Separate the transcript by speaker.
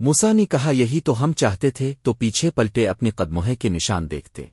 Speaker 1: موسا نے کہا، یہی تو ہم چاہتے تھے، تو پیچھے پلٹے اپنے قدموہے کے نشان دیکھتے۔